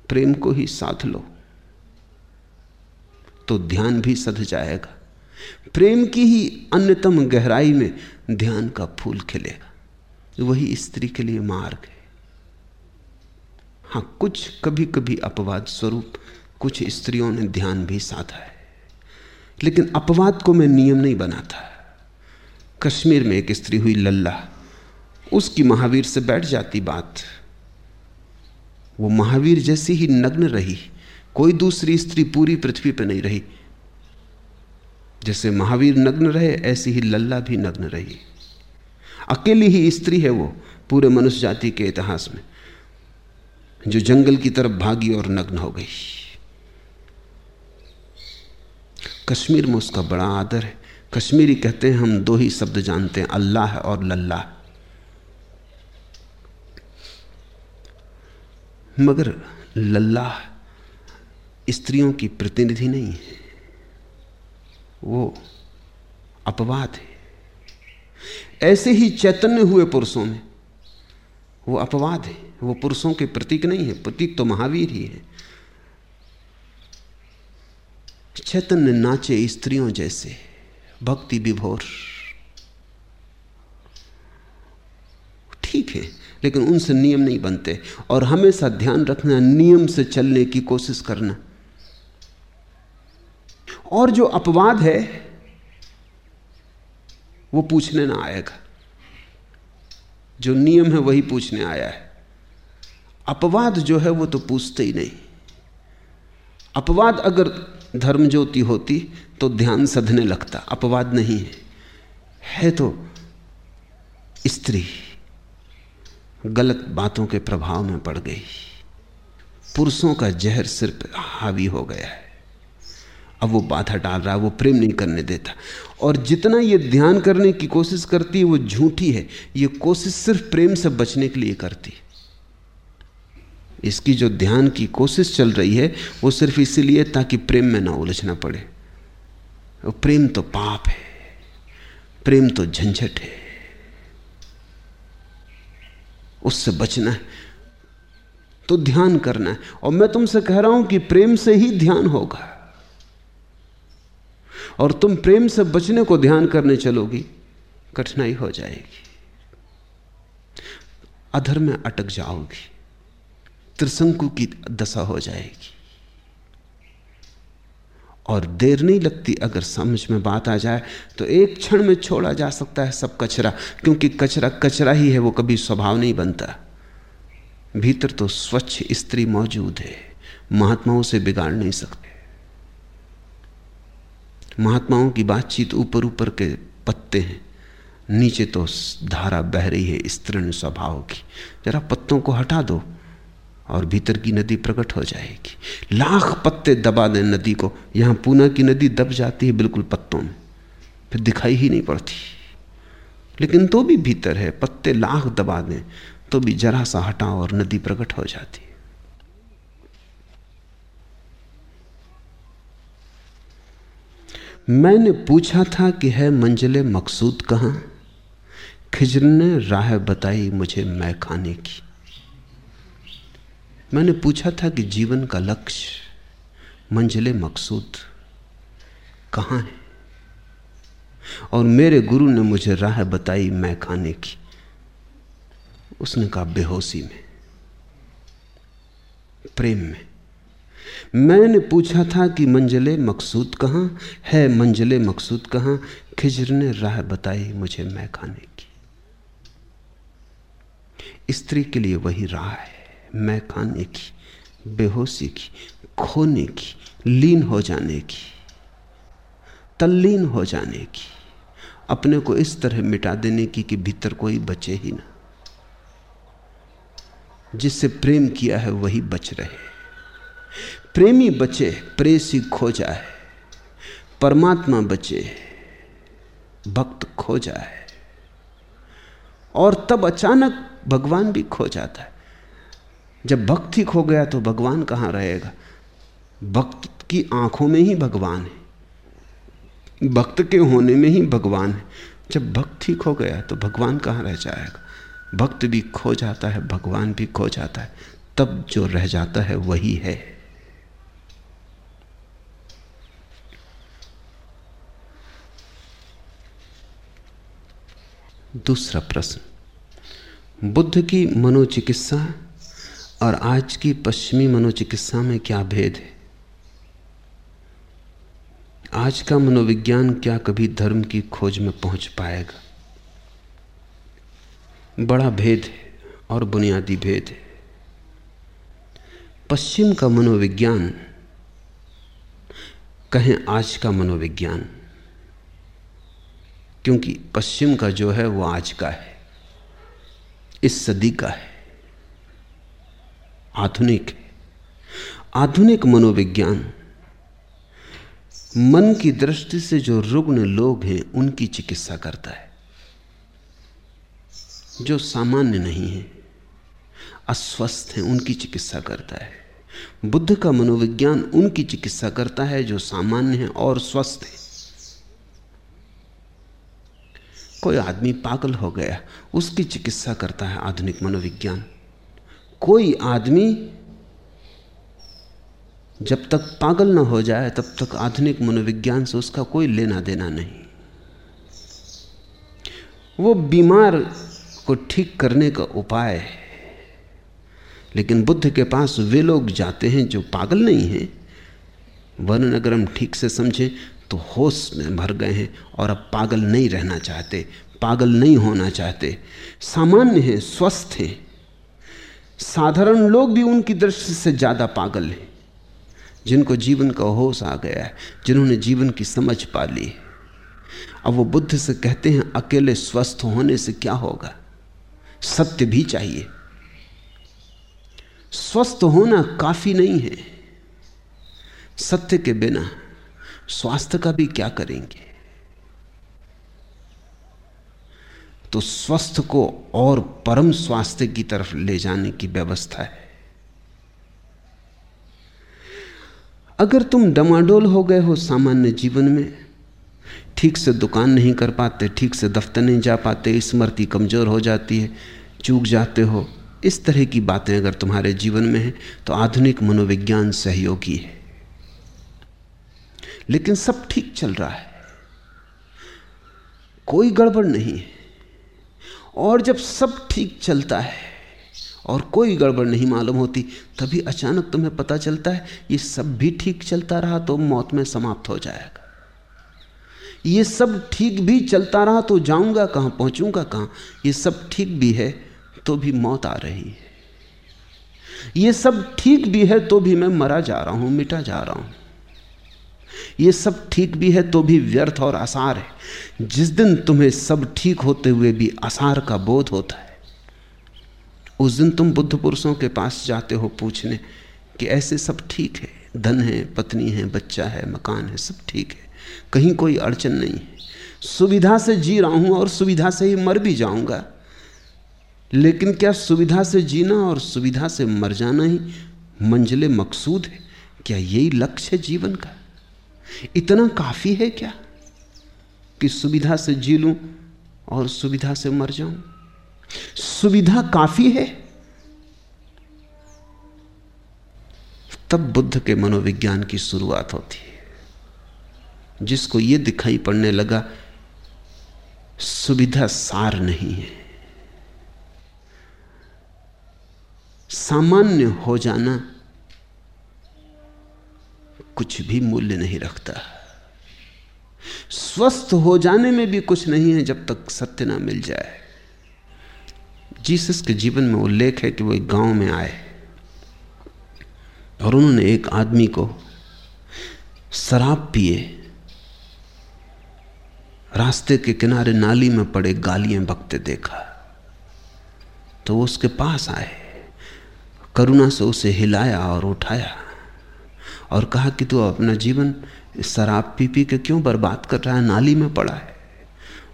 S1: प्रेम को ही साथ लो। तो ध्यान भी सध जाएगा। प्रेम की ही अन्यतम गहराई में ध्यान का फूल खिलेगा। वही स्त्री के लिए मार्ग है। हाँ, कुछ कभी कभी अपवाद स्वरूप कुछ स्त्रियों ने ध्यान भी साधा है। लेकिन अपवाद को मैं नियम नहीं बनाता। कश्मीर में एक स्त्री हुई लल्ला। उसकी महावीर से बैठ जाती बात। वो महावीर जैसी ही नग्न रही। कोई दूसरी स्त्री पूरी पृथ्वी पर नहीं रही। जैसे महावीर नग्न रहे, ऐसी ही लल्ला भी नग्न रही। अकेली ही स्त्री है वो, पूरे मनुष्य जाति के इतिहास में, जो जंगल की तरफ़ भागी और नग्न हो गई। कश्मीर में उसका बड़ा आदर है। कश्मीरी कहते हैं, हम दो ही शब्द जानते हैं, अल्लाह और लल्लाह मगर लल्लाह स्त्रियों की प्रतिनिधि नहीं है। वो अपवाद है। ऐसे ही चैतन्य हुए पुरुषों में वो अपवाद है। वो पुरुषों के प्रतीक नहीं है। प्रतीक तो महावीर ही है। चैतन्य नाचे स्त्रियों जैसे, भक्ति विभोर। ठीक है, लेकिन उनसे नियम नहीं बनते। और हमेशा ध्यान रखना, नियम से चलने की कोशिश करना। और जो अपवाद है, वो पूछने ना आएगा। जो नियम है, वही पूछने आया है। अपवाद जो है, वो तो पूछते ही नहीं। अपवाद अगर धर्म ज्योति होती तो ध्यान सधने लगता। अपवाद नहीं है। है तो स्त्री। गलत बातों के प्रभाव में पड़ गई। पुरुषों का जहर सिर पर हावी हो गया है। अब वो बाधा डाल रहा है वो प्रेम नहीं करने देता। और जितना ये ध्यान करने की कोशिश करती है, वो झूठी है। ये कोशिश सिर्फ़ प्रेम से बचने के लिए करती है। इसकी जो ध्यान की कोशिश चल रही है, वो सिर्फ़ इसीलिए ताकि प्रेम में ना उलझना पड़े। प्रेम तो पाप है, प्रेम तो झंझट है। उससे बचना है तो ध्यान करना है। और मैं तुमसे कह रहा हूँ कि प्रेम से ही ध्यान होगा। और तुम प्रेम से बचने को ध्यान करने चलोगी, कठिनाई हो जाएगी। अधर में अटक जाओगी, त्रिशंकु की दशा हो जाएगी। और देर नहीं लगती अगर समझ में बात आ जाए तो एक क्षण में छोड़ा जा सकता है सब कचरा, क्योंकि कचरा कचरा ही है, वो कभी स्वभाव नहीं बनता। भीतर तो स्वच्छ स्त्री मौजूद है, महात्माओं से बिगाड़ नहीं सकते। महात्माओं की बातचीत ऊपर ऊपर के पत्ते हैं। नीचे तो धारा बह रही है स्तृण स्वभाव की। जरा पत्तों को हटा दो और भीतर की नदी प्रकट हो जाएगी। लाख पत्ते दबा दें नदी को। यहाँ पूना की नदी दब जाती है बिल्कुल पत्तों में। फिर दिखाई ही नहीं पड़ती। लेकिन तो भी भीतर है। पत्ते लाख दबा दें तो भी जरा सा हटाओ और नदी प्रकट हो जाती है। मैंने पूछा था कि है मंजिले मकसूद कहाँ? खिजर ने राह बताई मुझे मैं खाने की। मैंने पूछा था कि जीवन का लक्ष्य, मंजिले मकसूद कहाँ है? और मेरे गुरु ने मुझे राह बताई मैं खाने की। उसने कहा, बेहोशी में, प्रेम में। मैंने पूछा था कि मंजिले मकसूद कहाँ है? मंजिले मकसूद कहाँ? खिजर ने राह बताई मुझे मैं खाने की। स्त्री के लिए वही राह है, मैं खाने की, बेहोशी की, खोने की, लीन हो जाने की, तल्लीन हो जाने की, अपने को इस तरह मिटा देने की कि भीतर कोई बचे ही ना। जिससे प्रेम किया है वही बच रहे प्रेमी बचे, प्रेसी खो जाए। परमात्मा बचे, भक्त खो जाए। और तब अचानक भगवान भी खो जाता है। जब भक्त ही खो गया तो भगवान कहाँ रहेगा? भक्त की आँखों में ही भगवान है। भक्त के होने में ही भगवान है। जब भक्त ही खो गया तो भगवान कहाँ रह जाएगा? भक्त भी खो जाता है, भगवान भी खो जाता है। तब जो रह जाता है वही है। दूसरा प्रश्न। बुद्ध की मनोचिकित्सा और आज की पश्चिमी मनोचिकित्सा में क्या भेद है? आज का मनोविज्ञान क्या कभी धर्म की खोज में पहुँच पाएगा? बड़ा भेद है और बुनियादी भेद है। पश्चिम का मनोविज्ञान, कहें आज का मनोविज्ञान क्योंकि पश्चिम का जो है वो आज का है, इस सदी का है, आधुनिक है। आधुनिक मनोविज्ञान मन की दृष्टि से जो रुग्ण लोग हैं, उनकी चिकित्सा करता है, जो सामान्य नहीं है, अस्वस्थ हैं, उनकी चिकित्सा करता है। बुद्ध का मनोविज्ञान उनकी चिकित्सा करता है, जो सामान्य है और स्वस्थ है। कोई आदमी पागल हो गया, उसकी चिकित्सा करता है आधुनिक मनोविज्ञान। कोई आदमी जब तक पागल ना हो जाए, तब तक आधुनिक मनोविज्ञान से उसका कोई लेना देना नहीं। वो बीमार को ठीक करने का उपाय है। लेकिन बुद्ध के पास वे लोग जाते हैं जो पागल नहीं हैं। वर्ण अगर हम ठीक से समझें तो होश में भर गए हैं और अब पागल नहीं रहना चाहते, पागल नहीं होना चाहते। सामान्य हैं, स्वस्थ हैं। साधारण लोग भी उनकी दृष्टि से ज़्यादा पागल हैं, जिनको जीवन का होश आ गया है, जिन्होंने जीवन की समझ पा ली अब वो बुद्ध से कहते हैं, अकेले स्वस्थ होने से क्या होगा? सत्य भी चाहिए। स्वस्थ होना काफ़ी नहीं है। सत्य के बिना स्वास्थ्य का भी क्या करेंगे? तो स्वस्थ को और परम स्वास्थ्य की तरफ़ ले जाने की व्यवस्था है। अगर तुम डमाडोल हो गए हो सामान्य जीवन में, ठीक से दुकान नहीं कर पाते, ठीक से दफ्तर नहीं जा पाते स्मृति कमज़ोर हो जाती है, चूक जाते हो, इस तरह की बातें अगर तुम्हारे जीवन में हैं तो आधुनिक मनोविज्ञान सहयोगी है। लेकिन सब ठीक चल रहा है। कोई गड़बड़ नहीं है। और जब सब ठीक चलता है और कोई गड़बड़ नहीं मालूम होती, तभी अचानक तुम्हें पता चलता है, ये सब भी ठीक चलता रहा तो मौत में समाप्त हो जाएगा। ये सब ठीक भी चलता रहा तो जाऊँगा कहाँ, पहुंचूँगा कहाँ? ये सब ठीक भी है तो भी मौत आ रही है। ये सब ठीक भी है तो भी मैं मरा जा रहा हूँ, मिटा जा रहा हूँ। ये सब ठीक भी है तो भी व्यर्थ और आसार है। जिस दिन तुम्हें सब ठीक होते हुए भी आसार का बोध होता है, उस दिन तुम बुद्ध पुरुषों के पास जाते हो पूछने कि ऐसे सब ठीक है, धन है, पत्नी है, बच्चा है, मकान है, सब ठीक है, कहीं कोई अड़चन नहीं है। सुविधा से जी रहा हूँ और सुविधा से ही मर भी जाऊँगा। लेकिन क्या सुविधा से जीना और सुविधा से मर जाना ही मंजिले मकसूद है? क्या यही लक्ष्य है जीवन का? इतना काफ़ी है क्या कि सुविधा से जी लूँ और सुविधा से मर जाऊँ? सुविधा काफ़ी है। तब बुद्ध के मनोविज्ञान की शुरुआत होती है। जिसको यह दिखाई पड़ने लगा, सुविधा सार नहीं है। सामान्य हो जाना कुछ भी मूल्य नहीं रखता। स्वस्थ हो जाने में भी कुछ नहीं है जब तक सत्य ना मिल जाए। जीसस के जीवन में उल्लेख है कि वो एक गाँव में आए और उन्होंने एक आदमी को शराब पिए। रास्ते के किनारे नाली में पड़े गालियाँ बकते देखा। तो वो उसके पास आए। करुणा से उसे हिलाया और उठाया। और कहा कि तू अपना जीवन शराब पी पी के क्यों बर्बाद कर रहा है? नाली में पड़ा है।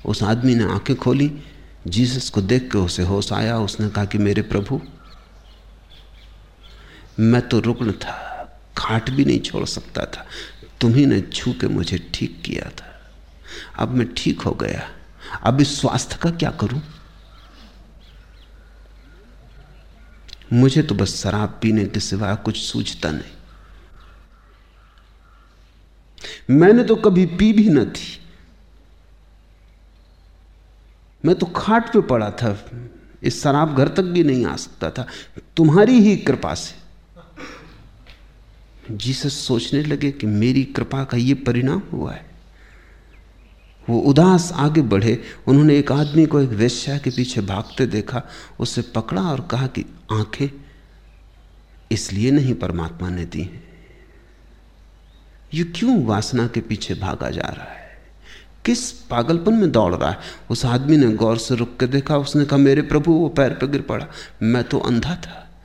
S1: उस आदमी ने आँखें खोली, जीसस को देख के उसे होश आया। उसने कहा कि मेरे प्रभु, मैं तो रुकन था खाट भी नहीं छोड़ सकता था। तुम्ही ने छू के मुझे ठीक किया था। अब मैं ठीक हो गया। अब इस स्वास्थ्य का क्या करूँ? मुझे तो बस शराब पीने के सिवा कुछ सूझता नहीं। मैंने तो कभी पी भी न थी। मैं तो खाट पे पड़ा था। इस शराब घर तक भी नहीं आ सकता था। तुम्हारी ही कृपा से। जीसस सोचने लगे कि मेरी कृपा का ये परिणाम हुआ है। वो उदास आगे बढ़े। उन्होंने एक आदमी को एक वेश्या के पीछे भागते देखा। उसे पकड़ा और कहा कि, आँखें इसलिए नहीं परमात्मा ने दी हैं। ये क्यों वासना के पीछे भागा जा रहा है? किस पागलपन में दौड़ रहा है? उस आदमी ने गौर से रुक के देखा, उसने कहा, मेरे प्रभु, वो पैर पर गिर पड़ा। मैं तो अंधा था।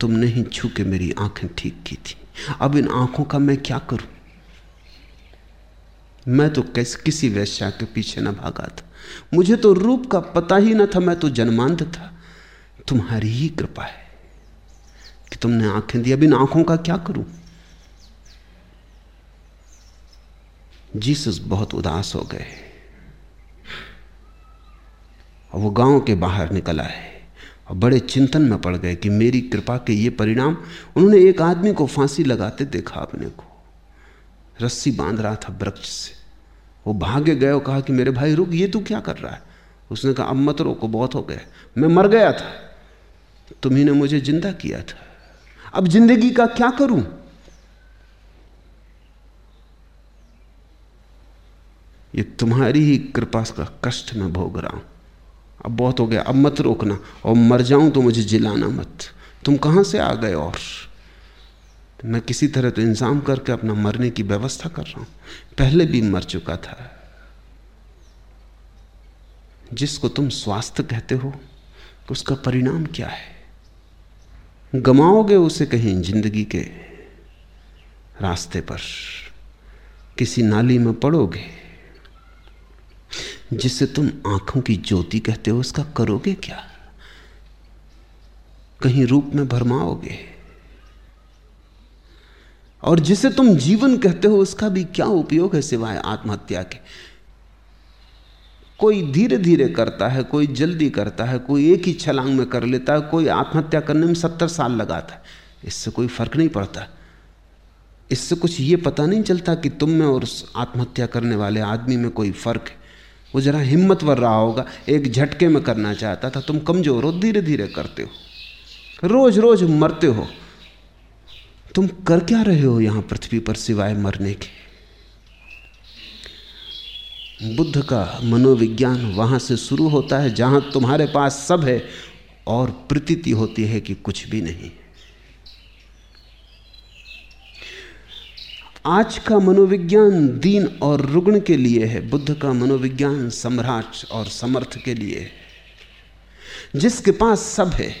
S1: तुमने ही छू के मेरी आँखें ठीक की थी। अब इन आँखों का मैं क्या करूँ? मैं तो कैसे, किसी वैश्या के पीछे ना भागा था। मुझे तो रूप का पता ही ना था, मैं तो जन्मांध था। तुम्हारी ही कृपा है कि तुमने आँखें दी। अब इन आँखों का क्या करूँ? जीसस बहुत उदास हो गए। और वो गाँव के बाहर निकल आए और बड़े चिंतन में पड़ गए कि मेरी कृपा के ये परिणाम उन्होंने एक आदमी को फांसी लगाते देखा अपने को। रस्सी बाँध रहा था वृक्ष से। वो भागे गए और कहा कि मेरे भाई, रुक, ये तू क्या कर रहा है? उसने कहा, अब मत रोको बहुत हो गया। मैं मर गया था। तुम्ही ने मुझे ज़िंदा किया था। अब ज़िंदगी का क्या करूँ? ये तुम्हारी ही कृपा का कष्ट मैं भोग रहा हूँ। अब बहुत हो गया, अब मत रोकना, और मर जाऊँ तो मुझे जिलाना मत। तुम कहाँ से आ गए और? मैं किसी तरह तो इंतज़ाम करके अपना मरने की व्यवस्था कर रहा हूँ। पहले भी मर चुका था। जिसको तुम स्वास्थ्य कहते हो, उसका परिणाम क्या है? गमाओगे उसे कहीं ज़िंदगी के रास्ते पर? किसी नाली में पड़ोगे? जिसे तुम आँखों की ज्योति कहते हो, उसका करोगे क्या? कहीं रूप में भरमाओगे? और जिसे तुम जीवन कहते हो, उसका भी क्या उपयोग है सिवाय आत्महत्या के? कोई धीरे धीरे करता है, कोई जल्दी करता है, कोई एक ही छलांग में कर लेता है, कोई आत्महत्या करने में सत्तर साल लगाता है। इससे कोई फ़र्क नहीं पड़ता। इससे कुछ ये पता नहीं चलता कि तुम में और उस आत्महत्या करने वाले आदमी में कोई फ़र्क है। वो जरा हिम्मतवर रहा होगा, एक झटके में करना चाहता था। तुम कमज़ोर हो धीरे धीरे करते हो। रोज रोज मरते हो। तुम कर क्या रहे हो यहाँ पृथ्वी पर सिवाय मरने के? बुद्ध का मनोविज्ञान वहाँ से शुरू होता है, जहाँ तुम्हारे पास सब है और प्रतीति होती है कि कुछ भी नहीं। आज का मनोविज्ञान दीन और रुग्ण के लिए है, बुद्ध का मनोविज्ञान सम्राट और समर्थ के लिए है। जिसके पास सब है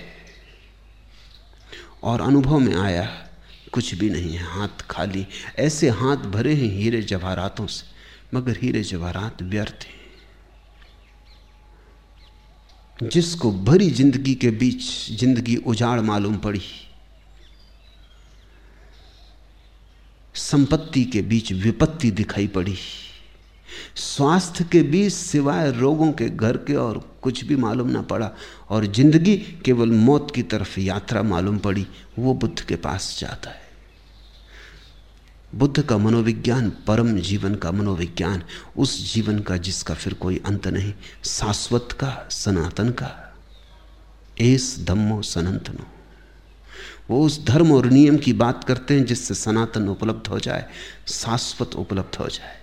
S1: और अनुभव में आया, कुछ भी नहीं है, हाथ खाली। ऐसे हाथ भरे हैं हीरे जवाहरातों से, मगर हीरे जवाहरात व्यर्थ हैं। जिसको भरी ज़िंदगी के बीच ज़िंदगी उजाड़ मालूम पड़ी संपत्ति के बीच विपत्ति दिखाई पड़ी। स्वास्थ्य के बीच सिवाय रोगों के घर के और कुछ भी मालूम ना पड़ा और ज़िंदगी केवल मौत की तरफ़ यात्रा मालूम पड़ी, वो बुद्ध के पास जाता है। बुद्ध का मनोविज्ञान परम जीवन का मनोविज्ञान, उस जीवन का जिसका फिर कोई अंत नहीं, शाश्वत का, सनातन का। एस धम्मो सनातनो। वो उस धर्म और नियम की बात करते हैं जिससे सनातन उपलब्ध हो जाए, शाश्वत उपलब्ध हो जाए।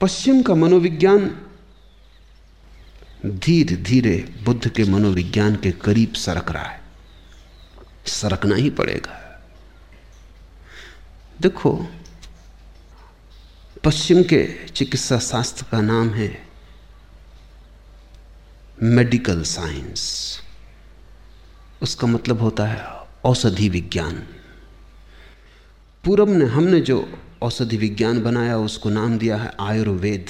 S1: पश्चिम का मनोविज्ञान धीरे धीरे बुद्ध के मनोविज्ञान के करीब सरक रहा है। सरकना ही पड़ेगा। देखो, पश्चिम के चिकित्सा शास्त्र का नाम है मेडिकल साइंस। उसका मतलब होता है औषधि विज्ञान। पूरब ने हमने जो औषधि विज्ञान बनाया, उसको नाम दिया है आयुर्वेद।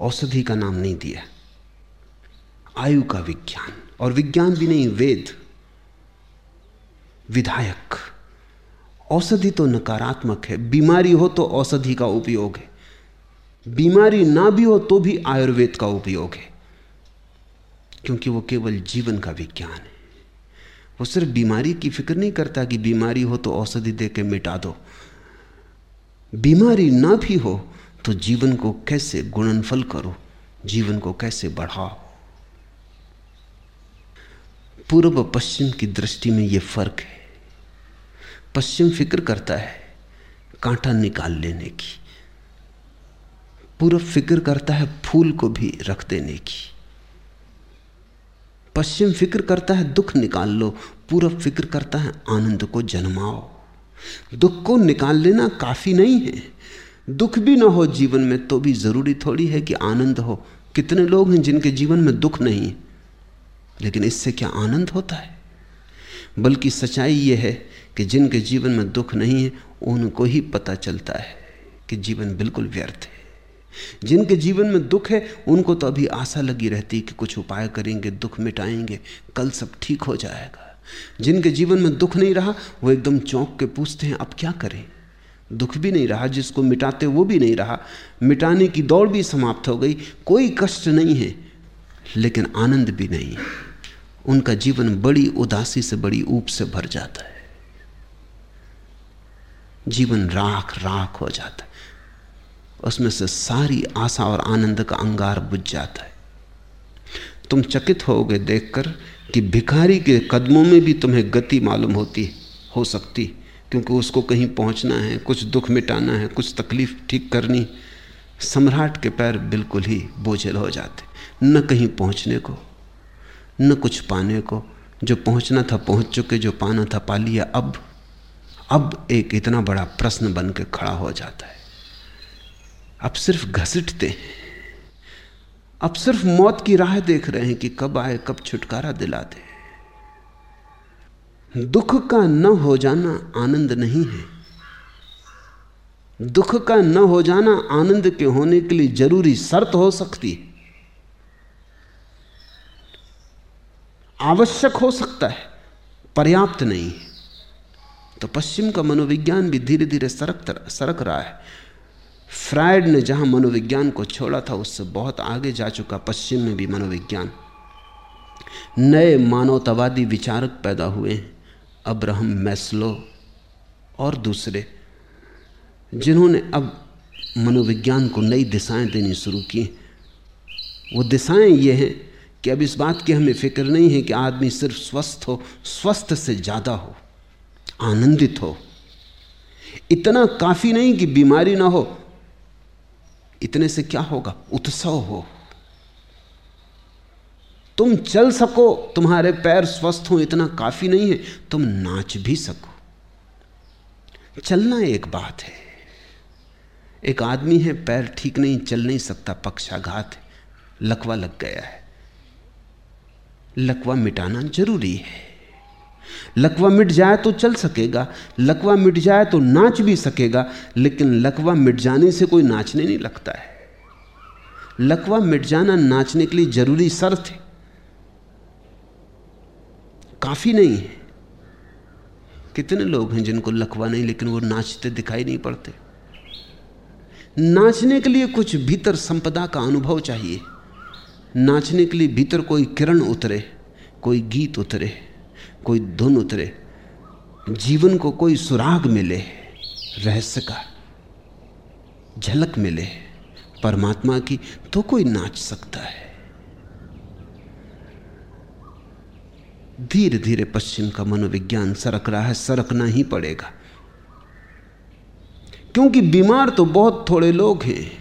S1: औषधि का नाम नहीं दिया आयु का विज्ञान। और विज्ञान भी नहीं, वेद। विधायक। औषधि तो नकारात्मक है। बीमारी हो तो औषधि का उपयोग है। बीमारी ना भी हो तो भी आयुर्वेद का उपयोग है। क्योंकि वो केवल जीवन का विज्ञान है। वो सिर्फ़ बीमारी की फ़िक्र नहीं करता कि बीमारी हो तो औषधि दे के मिटा दो। बीमारी ना भी हो तो जीवन को कैसे गुणनफल करो? जीवन को कैसे बढ़ाओ? पूर्व और पश्चिम की दृष्टि में यह फ़र्क है। पश्चिम फ़िक्र करता है कांटा निकाल लेने की। पूर्व फ़िक्र करता है फूल को भी रख देने की। पश्चिम फ़िक्र करता है, दुख निकाल लो। पूरब फ़िक्र करता है, आनंद को जन्माओ। दुख को निकाल लेना काफ़ी नहीं है। दुख भी ना हो जीवन में तो भी ज़रूरी थोड़ी है कि आनंद हो। कितने लोग हैं जिनके जीवन में दुख नहीं है, लेकिन इससे क्या आनंद होता है? बल्कि सच्चाई यह है कि जिनके जीवन में दुख नहीं है, उनको ही पता चलता है कि जीवन बिल्कुल व्यर्थ है। जिनके जीवन में दुख है, उनको तो अभी आशा लगी रहती कि कुछ उपाय करेंगे, दुख मिटाएँगे, कल सब ठीक हो जाएगा। जिनके जीवन में दुख नहीं रहा, वो एकदम चौंक के पूछते हैं, अब क्या करें? दुख भी नहीं रहा, जिसको मिटाते वो भी नहीं रहा। मिटाने की दौड़ भी समाप्त हो गई, कोई कष्ट नहीं है, लेकिन आनंद भी नहीं है। उनका जीवन बड़ी उदासी से, बड़ी ऊप से भर जाता है। जीवन राख राख हो जाता है। उसमें से सारी आशा और आनंद का अंगार बुझ जाता है। तुम चकित होगे देखकर कि भिखारी के कदमों में भी तुम्हें गति मालूम होती, हो सकती, क्योंकि उसको कहीं पहुँचना है, कुछ दुख मिटाना है, कुछ तकलीफ़ ठीक करनी, सम्राट के पैर बिल्कुल ही बोझल हो जाते। न कहीं पहुँचने को, न कुछ पाने को, जो पहुँचना था पहुँच चुके, जो पाना था पा लिया, अब अब एक इतना बड़ा प्रश्न बन के खड़ा हो जाता है। अब सिर्फ़ घसीटते हैं। अब सिर्फ़ मौत की राह देख रहे हैं कि कब आए, कब छुटकारा दिला दे दुख का न हो जाना आनंद नहीं है। दुख का न हो जाना आनंद के होने के लिए ज़रूरी शर्त हो सकती है। आवश्यक हो सकता है, पर्याप्त नहीं तो पश्चिम का मनोविज्ञान भी धीरे धीरे सरक सरक रहा है। फ्रायड ने जहाँ मनोविज्ञान को छोड़ा था, उससे बहुत आगे जा चुका, पश्चिम में भी मनोविज्ञान। नए मानवतावादी विचारक पैदा हुए अब्राहम मैस्लो और दूसरे, जिन्होंने अब मनोविज्ञान को नई दिशाएँ देनी शुरू की वो दिशाएँ ये हैं कि अब इस बात की हमें फ़िक्र नहीं है कि आदमी सिर्फ़ स्वस्थ हो, स्वस्थ से ज़्यादा हो, आनंदित हो। इतना काफ़ी नहीं कि बीमारी ना हो इतने से क्या होगा? उत्सव हो। तुम चल सको, तुम्हारे पैर स्वस्थ हो, इतना काफ़ी नहीं है, तुम नाच भी सको। चलना एक बात है। एक आदमी है, पैर ठीक नहीं, चल नहीं सकता, पक्षाघात लकवा लग गया है। लकवा मिटाना ज़रूरी है। लकवा मिट जाए तो चल सकेगा, लकवा मिट जाए तो नाच भी सकेगा, लेकिन लकवा मिट जाने से कोई नाचने नहीं लगता है। लकवा मिट जाना नाचने के लिए ज़रूरी शर्त है। काफ़ी नहीं है। कितने लोग हैं जिनको लकवा नहीं, लेकिन वो नाचते दिखाई नहीं पड़ते? नाचने के लिए कुछ भीतर संपदा का अनुभव चाहिए। नाचने के लिए भीतर कोई किरण उतरे, कोई गीत उतरे। कोई धुन उतरे, जीवन को कोई सुराग मिले, रहस्य का झलक मिले, परमात्मा की तो कोई नाच सकता है। धीरे धीरे पश्चिम का मनोविज्ञान सरक रहा है, सरकना ही पड़ेगा। क्योंकि बीमार तो बहुत थोड़े लोग हैं।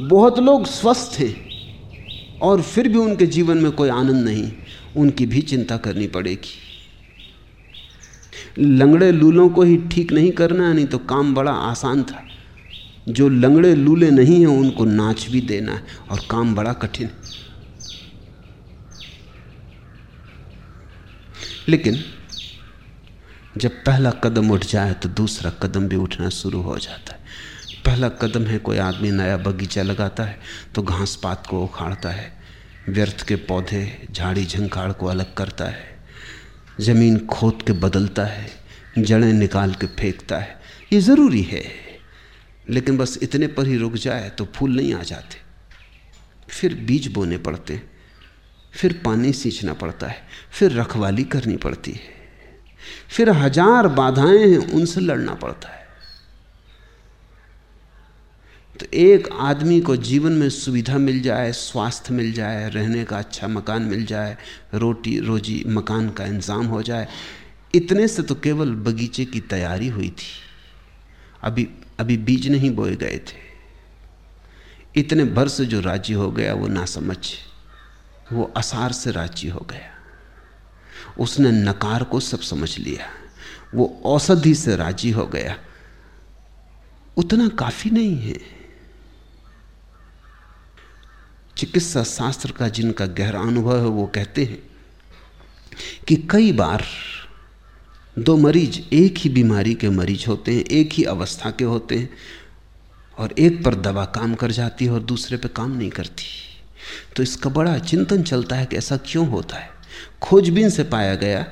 S1: बहुत लोग स्वस्थ हैं, और फिर भी उनके जीवन में कोई आनंद नहीं। उनकी भी चिंता करनी पड़ेगी। लंगड़े लूलों को ही ठीक नहीं करना है नहीं तो काम बड़ा आसान था। जो लंगड़े लूले नहीं हैं, उनको नाच भी देना है, और काम बड़ा कठिन। है लेकिन जब पहला कदम उठ जाए तो दूसरा कदम भी उठना शुरू हो जाता है। पहला कदम है, कोई आदमी नया बगीचा लगाता है तो घास पात को उखाड़ता है। व्यर्थ के पौधे झाड़ी झंखाड़ को अलग करता है। ज़मीन खोद के बदलता है, जड़ें निकाल के फेंकता है। ये ज़रूरी है, लेकिन बस इतने पर ही रुक जाए तो फूल नहीं आ जाते। फिर बीज बोने पड़ते, फिर पानी सींचना पड़ता है, फिर रखवाली करनी पड़ती है, फिर हज़ार बाधाएँ हैं उनसे लड़ना पड़ता है। तो एक आदमी को जीवन में सुविधा मिल जाए, स्वास्थ्य मिल जाए, रहने का अच्छा मकान मिल जाए, रोटी, रोजी मकान का इंतज़ाम हो जाए, इतने से तो केवल बगीचे की तैयारी हुई थी। अभी अभी बीज नहीं बोए गए थे। इतने भर से जो राज़ी हो गया, वो ना समझ वो असार से राज़ी हो गया। उसने नकार को सब समझ लिया। वो औषधि से राज़ी हो गया। उतना काफ़ी नहीं है। चिकित्सा शास्त्र का जिनका गहरा अनुभव है, वो कहते हैं कि कई बार दो मरीज़ एक ही बीमारी के मरीज़ होते हैं, एक ही अवस्था के होते हैं और एक पर दवा काम कर जाती है और दूसरे पर काम नहीं करती। तो इसका बड़ा चिंतन चलता है कि ऐसा क्यों होता है। खोजबीन से पाया गया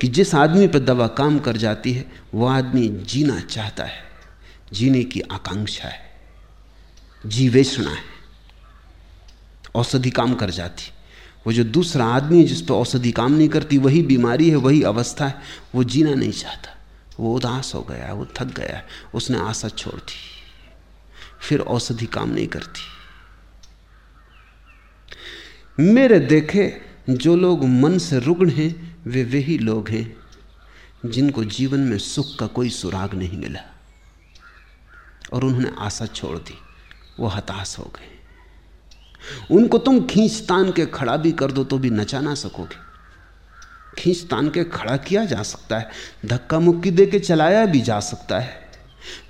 S1: कि जिस आदमी पर दवा काम कर जाती है वह आदमी जीना चाहता है, जीने की आकांक्षा है, जीवेषणा है। औषधि काम कर जाती। वो जो दूसरा आदमी है जिस पर औषधि काम नहीं करती, वही बीमारी है, वही अवस्था है, वो जीना नहीं चाहता। वो उदास हो गया, वो थक गया, उसने आशा छोड़ दी। फिर औषधि काम नहीं करती। मेरे देखे जो लोग मन से रुग्ण हैं, वे वही लोग हैं, जिनको जीवन में सुख का कोई सुराग नहीं मिला। और उन्होंने आशा छोड़ दी, वो हताश हो गए। उनको तुम खींच तान के खड़ा भी कर दो तो भी नचा ना सकोगे। खींच तान के खड़ा किया जा सकता है, धक्का मुक्की दे के चलाया भी जा सकता है,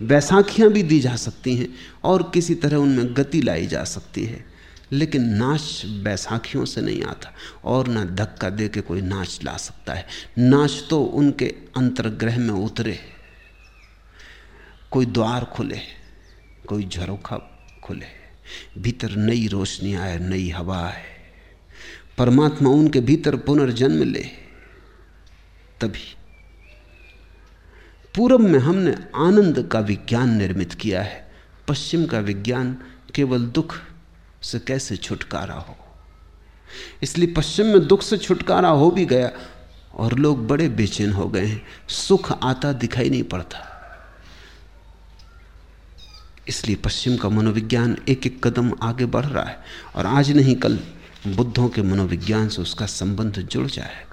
S1: बैसाखियाँ भी दी जा सकती हैं और किसी तरह उनमें गति लाई जा सकती है। लेकिन नाच बैसाखियों से नहीं आता और ना धक्का दे के कोई नाच ला सकता है। नाच तो उनके अंतर्ग्रह में उतरे, कोई द्वार खुले, कोई झरोखा खुले। भीतर नई रोशनी आए, नई हवा आए। परमात्मा उनके भीतर पुनर्जन्म ले। तभी पूरब में हमने आनंद का विज्ञान निर्मित किया है। पश्चिम का विज्ञान केवल दुख से कैसे छुटकारा हो? इसलिए पश्चिम में दुख से छुटकारा हो भी गया और लोग बड़े बेचैन हो गए हैं। सुख आता दिखाई नहीं पड़ता। इसलिए पश्चिम का मनोविज्ञान एक एक कदम आगे बढ़ रहा है और आज नहीं, कल बुद्धों के मनोविज्ञान से उसका संबंध जुड़ जाएगा।